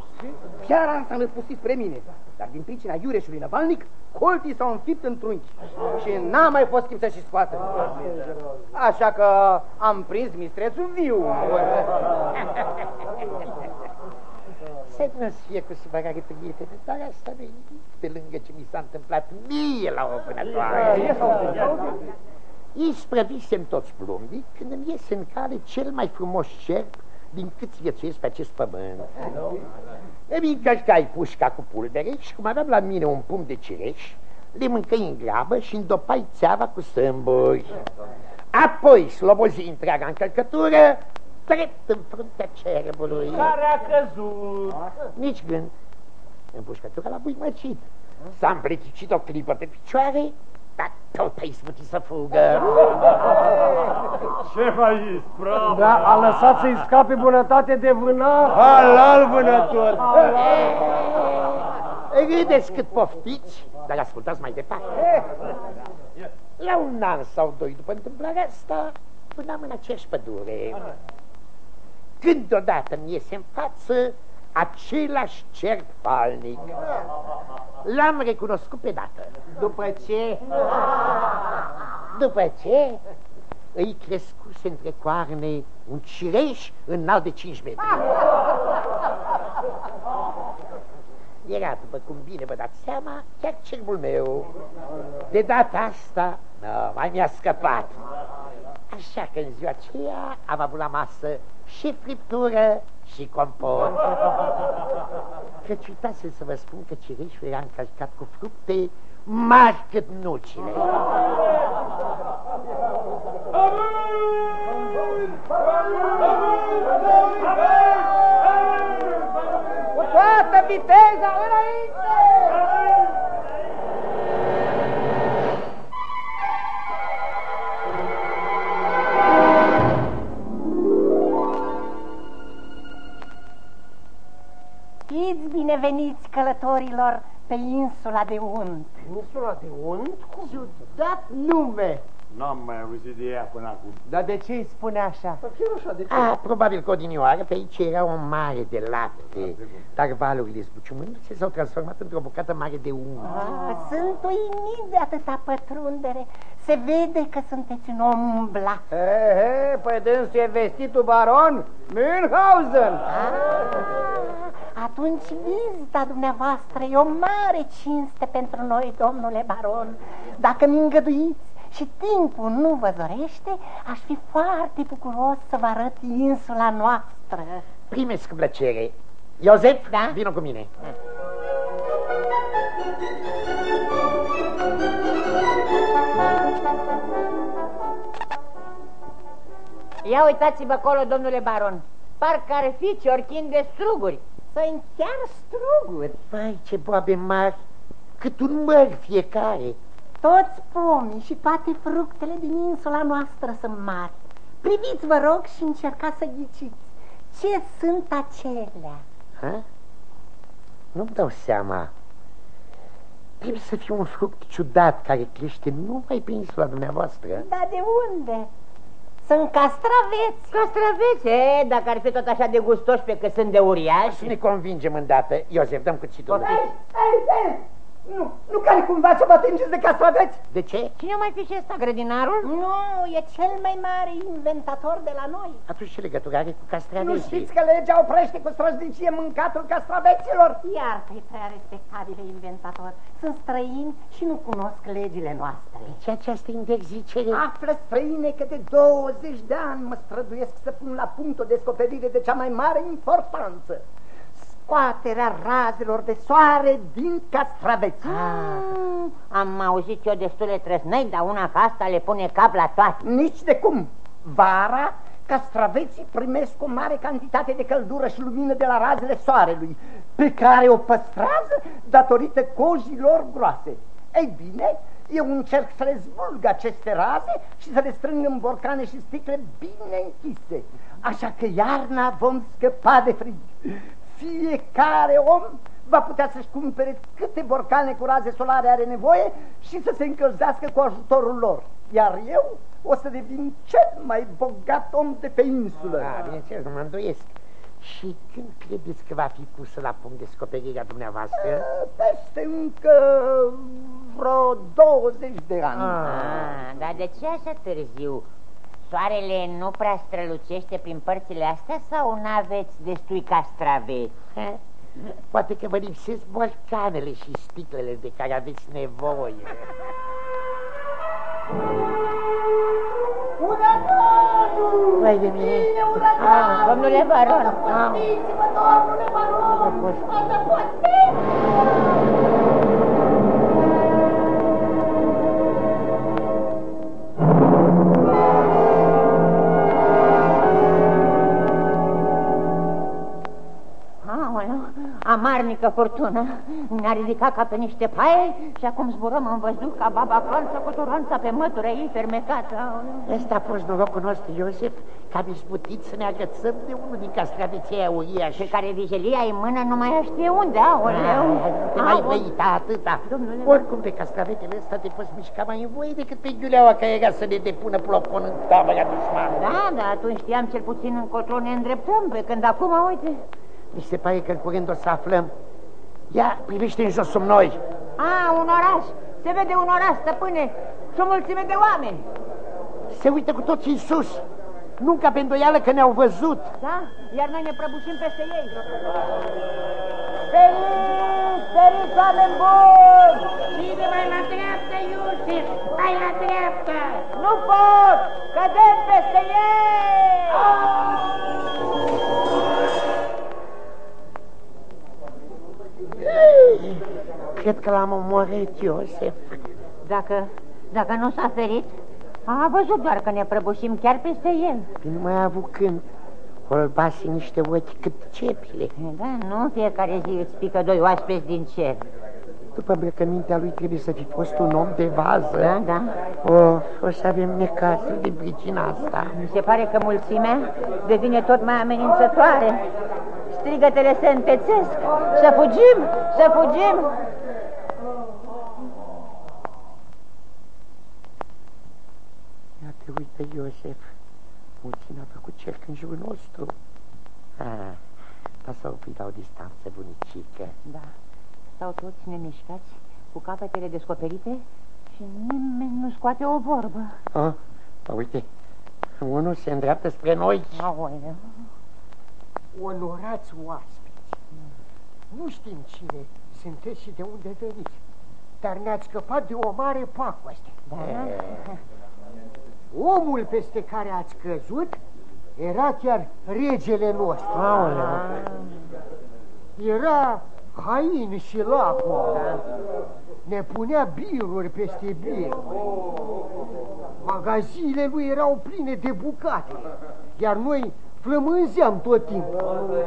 Speaker 14: Fiara asta mi-a pus spre mine, dar din pricina iureșului năvalnic, colții s-au înfipt în trunchi și n-a mai fost timp să-și scoată. Așa că am prins mistrețul viu.
Speaker 4: Să nu fie cu supărare, prietene, dar asta nu pe lângă ce mi s-a întâmplat mie la o vânătoare. Isprăvisem toți plumbii când îmi iese în cale cel mai frumos cerc din câți viețuiesc pe acest pământ. Îmi încărcai pușca cu pulbere și cum aveam la mine un pumn de cireș, le mâncai în grabă și îndopai țeava cu sâmburi. Apoi slobozi întreaga încărcătură, drept în fruntea cerbului.
Speaker 10: Care a căzut?
Speaker 4: Nici gând. Împușcătura la buimăcit. S-a împleticit o clipă pe picioare, dar tot a izbutit să fugă.
Speaker 5: Ce mai ispravă? Da, a lăsat să-i scape bunătate de vânat?
Speaker 8: Halal vânător!
Speaker 4: Râdeți cât poftiți, dar ascultați mai departe. La un an sau doi după întâmplarea asta, până în aceeași pădure. Când odată mi iese în față același cerc falnic. L-am recunoscut pe dată.
Speaker 15: După ce?
Speaker 4: După ce îi crescuse între coarne un cireș înalt de 5 metri. Era, după cum bine vă dați seama, chiar cerbul meu. De data asta, no, mai mi-a scăpat. Așa că în ziua aceea am avut la masă și friptură și compot. Căci uitasem să vă spun că cireșul era încărcat cu fructe mari cât nucile.
Speaker 15: Cu toată viteza înainte! Bineveniți călătorilor pe insula de unt.
Speaker 5: Insula de unt? Cum?
Speaker 2: Ciudat nume!
Speaker 5: N-am mai auzit de ea până acum.
Speaker 2: Dar de ce îi spune așa?
Speaker 4: A, probabil că odinioară pe aici era o mare de lapte, dar valurile zbuciumându-se s-au transformat într-o bucată mare de unt.
Speaker 15: Ah, sunt uimit de atâta pătrundere. Se vede că sunteți un om umblat.
Speaker 14: He, he, păi dânsul e vestitul baron Münchhausen.
Speaker 15: Ah, atunci vizita dumneavoastră e o mare cinste pentru noi, domnule baron. Dacă mi îngăduiți și timpul nu vă dorește, aș fi foarte bucuros să vă arăt insula noastră.
Speaker 4: Primesc cu plăcere. Iosef,
Speaker 15: Da?
Speaker 4: vină cu mine.
Speaker 15: Ia uitați-vă acolo, domnule baron. Parcă ar fi ciorchin de struguri. Sunt chiar struguri.
Speaker 4: Vai, ce boabe mari, cât un măr fiecare.
Speaker 15: Toți pomii și toate fructele din insula noastră sunt mari. Priviți, vă rog, și încercați să ghiciți. Ce sunt acelea?
Speaker 4: Ha? Nu-mi dau seama. Trebuie să fie un fruct ciudat care crește numai pe insula dumneavoastră.
Speaker 15: Dar de unde? Sunt castraveți. Castraveți? E, dacă ar fi tot așa de gustoși pe că sunt de uriași.
Speaker 4: Să ne convingem îndată. Iosef, dăm cuțitul.
Speaker 15: Ei,
Speaker 2: Ei, ei! Nu, nu care cumva să vă atingeți de castraveți?
Speaker 4: De ce?
Speaker 15: Cine mai fi și ăsta, grădinarul? Nu, e cel mai mare inventator de la noi.
Speaker 4: Atunci ce legătură are cu
Speaker 2: Nu
Speaker 4: castraveții?
Speaker 2: știți că legea oprește cu străznicie mâncatul castraveților?
Speaker 15: Iartă-i prea respectabile inventator. Sunt străini și nu cunosc legile noastre.
Speaker 4: Ce această interzicere?
Speaker 2: Află străine că de 20 de ani mă străduiesc să pun la punct o descoperire de cea mai mare importanță. Scoaterea razelor de soare din castraveți.
Speaker 15: Ah, am auzit eu destule trăsnăi, dar una ca asta le pune cap la toate.
Speaker 2: Nici de cum. Vara, castraveții primesc o mare cantitate de căldură și lumină de la razele soarelui, pe care o păstrează datorită cojilor groase. Ei bine, eu încerc să le zvulg aceste raze și să le strâng în borcane și sticle bine închise. Așa că iarna vom scăpa de frig. Fiecare om
Speaker 5: va putea să-și cumpere câte borcane cu raze solare are nevoie și să se încălzească cu ajutorul lor. Iar eu o să devin cel mai bogat om de pe insulă.
Speaker 4: Da, bineînțeles, nu mă îndoiesc. Și când credeți că va fi pusă la punct descoperirea dumneavoastră?
Speaker 5: Peste încă vreo 20 de ani.
Speaker 12: Ah, dar de ce așa târziu? Soarele nu prea strălucește prin părțile astea sau n-aveți destui castraveți?
Speaker 4: Ha? Poate că vă lipsesc borcanele și sticlele de care aveți nevoie.
Speaker 5: Uraganul!
Speaker 4: Vai de mine!
Speaker 5: Vine uraganul!
Speaker 12: Domnule baron!
Speaker 5: Poftiți-vă, domnule baron! Adăpoate!
Speaker 12: Amarnică furtună. Ne-a ridicat ca pe niște paie și acum zburăm în văzduh ca baba clanță cu turanța pe mătură ei fermecată. Aoleu.
Speaker 4: Ăsta a fost norocul nostru, Iosef, că am izbutit să ne agățăm de unul din castraveția uriaș.
Speaker 12: Pe care vigilia în mână nu mai știe unde, aoleu.
Speaker 4: Ah, Te mai
Speaker 12: Aoleu.
Speaker 4: văita atâta.
Speaker 12: Domnule-
Speaker 4: Oricum pe castravetele ăsta te poți mișca mai în voie decât pe ghiuleaua care era să ne depună plopon în tabăra dușmanului.
Speaker 12: Da, da, atunci știam cel puțin încotro ne îndreptăm, pe când acum, uite...
Speaker 4: Mi se pare că în curând o să aflăm. Ia, privește în jos sub noi.
Speaker 12: A, un oraș! Se vede un oraș, stăpâne, și o mulțime de oameni.
Speaker 4: Se uită cu toții în sus. Nu ca pe îndoială că ne-au văzut.
Speaker 12: Da? Iar noi ne prăbușim peste ei. Săriți, săriți, oameni buni!
Speaker 16: Cine mai la dreapta, Iosif? Mai la dreapta!
Speaker 12: Nu pot! Cădem peste ei!
Speaker 4: Cred că l-am omorât, Iosef.
Speaker 12: Dacă, dacă nu s-a ferit, a văzut doar că ne prăbușim chiar peste el.
Speaker 4: Nu mai a avut când. Holbase niște ochi cât cepile.
Speaker 12: Da, nu în fiecare zi îți pică doi oaspeți din cer.
Speaker 4: După îmbrăcămintea lui trebuie să fi fost un om de vază.
Speaker 12: Da, da.
Speaker 4: O, o să avem necazuri de pricina asta.
Speaker 12: Mi se pare că mulțimea devine tot mai amenințătoare. Strigătele se întețesc. Să fugim, să fugim.
Speaker 4: Ia te uită, Iosef. Mulțimea a făcut cerc în jurul nostru. Ah, dar s-a oprit la o distanță bunicică.
Speaker 12: Da, stau toți nemișcați, cu capetele descoperite și nimeni nu scoate o vorbă.
Speaker 4: Oh, dar uite, unul se îndreaptă spre noi.
Speaker 12: Aoleu.
Speaker 10: Onorați oaspeți, nu știm cine sunteți și de unde veniți, dar ne-ați scăpat de o mare pacoste.
Speaker 12: Da,
Speaker 10: Omul peste care ați căzut era chiar regele nostru. Era hain și lacom. Ne punea biruri peste biruri. Magazinele lui erau pline de bucate, iar noi flămânzeam tot timpul.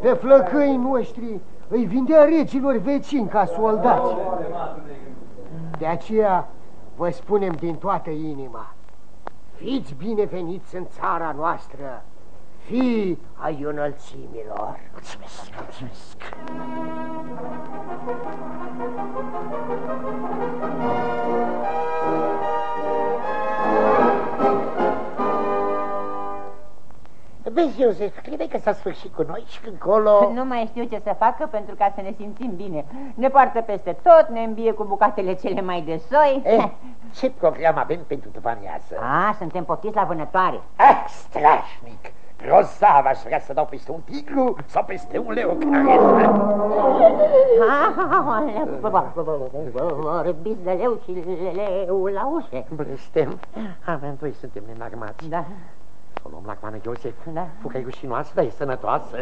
Speaker 10: Pe flăcăii noștri îi vindea regilor vecini ca soldați. De aceea vă spunem din toată inima, fiți bineveniți în țara noastră, fii ai înălțimilor.
Speaker 4: Mulțumesc, mulțumesc. Vezi, Iosef, crede că s-a sfârșit cu noi și încolo...
Speaker 12: Nu mai știu ce să facă pentru ca să ne simțim bine. Ne poartă peste tot, ne îmbie cu bucatele cele mai de soi.
Speaker 4: Eh, ce program avem pentru după amiază?
Speaker 12: A, suntem poftiți la vânătoare.
Speaker 4: Ah, strașnic! Grozav aș vrea să dau peste un tigru sau peste un leu care
Speaker 12: Răbiți de leu și leu la ușe.
Speaker 4: Blestem. Amândoi suntem nenarmați.
Speaker 12: Da,
Speaker 4: O luăm la coană, Iosef.
Speaker 12: Da.
Speaker 4: Fuca e rușinoasă, dar e sănătoasă.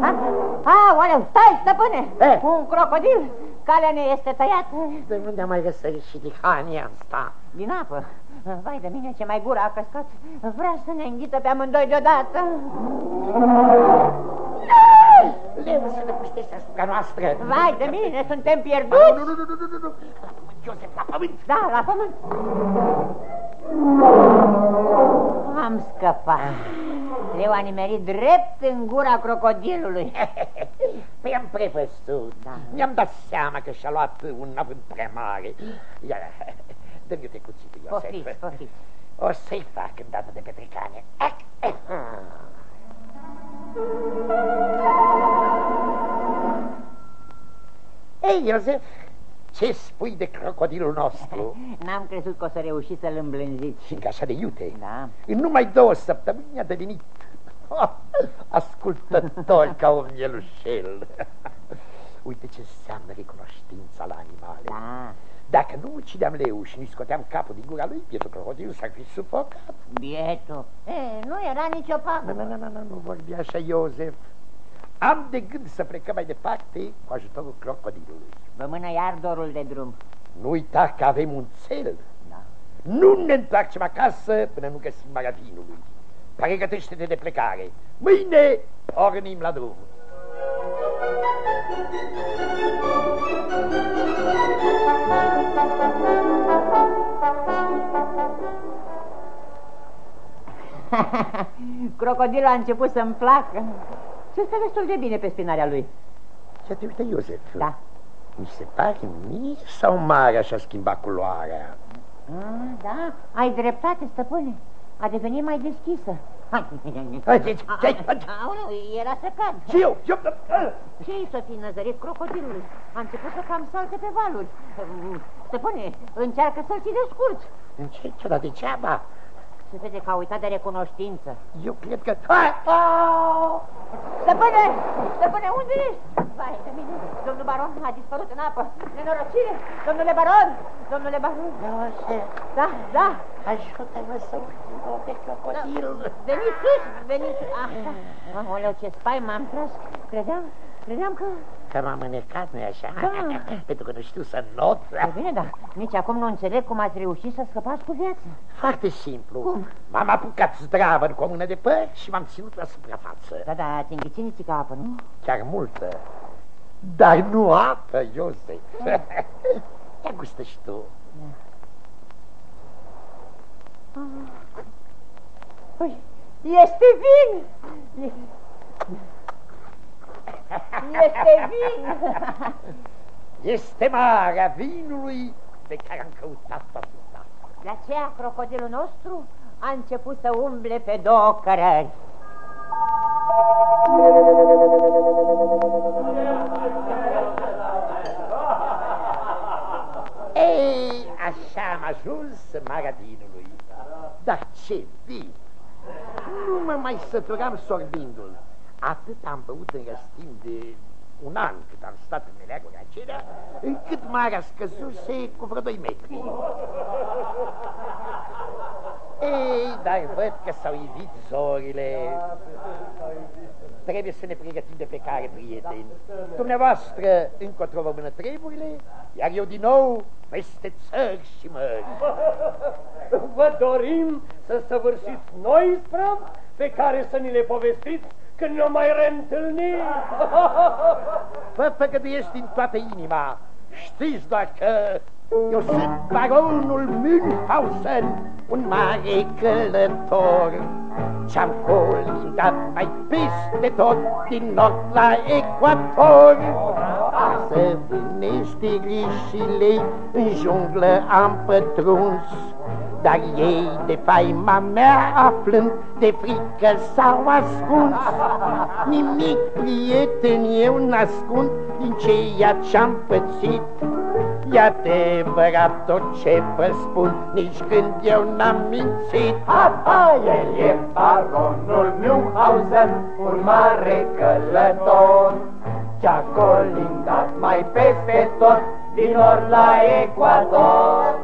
Speaker 12: Ha? Ha, oaleu, stai, stăpâne!
Speaker 4: Eh.
Speaker 12: Un crocodil! Calea ne este tăiată.
Speaker 4: De unde am mai răsărit și dihania asta?
Speaker 12: Din apă. Vai de mine, ce mai gura a căscat. Vrea să ne înghită pe amândoi deodată.
Speaker 4: Leu să ne puștește asupra noastră.
Speaker 12: Vai de mine, suntem
Speaker 4: Nu,
Speaker 12: pierduți.
Speaker 4: nu, nu, nu, nu, nu, nu. La pământ, Iosef, la pământ.
Speaker 12: Da, la pământ. Am scăpat. Leu a nimerit drept în gura crocodilului.
Speaker 4: Păi am prevăzut. Da. Mi-am dat seama că și-a luat un avânt prea mare. Ia, dă-mi eu de cuțitul, Iosef.
Speaker 12: Poftiți, poftiți.
Speaker 4: O să-i fac îndată de petrecare. Ah, eh, ah. Ei, Iosef, ce spui de crocodilul nostru?
Speaker 12: N-am crezut că o să reușiți să-l îmblânziți.
Speaker 4: Fiindcă așa de iute.
Speaker 12: Da.
Speaker 4: În numai două săptămâni a devenit oh, ascultător ca un mielușel. Uite ce înseamnă recunoștința la animale.
Speaker 12: Da.
Speaker 4: Dacă nu ucideam leu și nu scoteam capul din gura lui, bietul crocodil s-ar fi sufocat.
Speaker 12: Bietul. E, nu era nicio
Speaker 4: Nu,
Speaker 12: pagubă.
Speaker 4: nu, nu, nu, nu, nu vorbi așa, Iosef. Am de gând să plecăm mai departe cu ajutorul crocodilului.
Speaker 12: Vă mână iar dorul de drum.
Speaker 4: Nu uita că avem un cel.
Speaker 12: Da.
Speaker 4: Nu ne întoarcem acasă până nu găsim magazinului. Pregătește-te de plecare. Mâine pornim la drum.
Speaker 12: Crocodilul a început să-mi placă. Se stă destul de bine pe spinarea lui.
Speaker 4: Ia te uite, Iosef.
Speaker 12: Da.
Speaker 4: Mi se pare mic sau mare așa schimba culoarea?
Speaker 12: Ah, da, ai dreptate, stăpâne. A devenit mai deschisă. Hai,
Speaker 4: Hai, ce- ce-
Speaker 12: Aoleu, era să cad.
Speaker 4: Și eu, eu,
Speaker 12: Ce să fi năzărit crocodilului? A început să cam salte pe valuri. Stăpâne, încearcă să-l ții de scurt.
Speaker 4: Încerc, dar degeaba.
Speaker 12: Se vede că a uitat de recunoștință.
Speaker 4: Eu cred că... Hai! Au!
Speaker 12: Stăpâne! Stăpâne, unde ești? Vai de mine, domnul baron a dispărut în apă. Nenorocire! Domnule baron! Domnule baron!
Speaker 4: Iosef,
Speaker 12: Da, da!
Speaker 4: ajută-mă să urc pe crocodil.
Speaker 12: Veniți sus, veniți... Așa. Aoleu, ce spaimă am tras. Credeam, credeam că...
Speaker 4: Că m-am înecat, nu-i așa?
Speaker 12: Da.
Speaker 4: Pentru că nu știu să not.
Speaker 12: E bine, dar nici acum nu înțeleg cum ați reușit să scăpați cu viață.
Speaker 4: Foarte simplu.
Speaker 12: Cum?
Speaker 4: M-am apucat zdravă cu o mână de păr și m-am ținut la suprafață.
Speaker 12: Da, da, ați înghițit nițica apă, nu?
Speaker 4: Chiar multă. Dar nu apă, Iosef. Ia gustă și tu.
Speaker 12: Păi, este vin! Este vin!
Speaker 4: Este marea vinului pe care am căutat toată data.
Speaker 12: De aceea crocodilul nostru a început să umble pe două cărări.
Speaker 4: Ei, așa am ajuns în marea vinului. Dar ce vin! Nu mă mai săturam sorbindu-l. Atât am băut în răstim de un an cât am stat în meleaguri acelea, încât marea scăzuse cu vreo 2 metri. Ei, dar văd că s-au ivit zorile. Trebuie să ne pregătim de plecare, prieteni. Dumneavoastră încotro vă mână treburile, iar eu din nou peste țări și mări.
Speaker 10: Vă dorim să săvârșiți noi isprav pe care să ni le povestiți când ne mai reîntâlnim.
Speaker 4: Vă făgăduiesc din toată inima. Știți doar că eu sunt baronul Münchhausen, un mare călător. Ce-am colindat mai peste tot, din nord la ecuator. Să vânește grișile, în junglă am pătruns, dar ei de faima mea aflând, de frică s-au ascuns. Nimic, prieten, eu n-ascund din ceea ce-am pățit. E adevărat tot ce vă spun, nici când eu n-am mințit.
Speaker 6: Aha, el e baronul Münchhausen, un mare călător, Ce-a colindat mai peste tot, din nord la ecuator.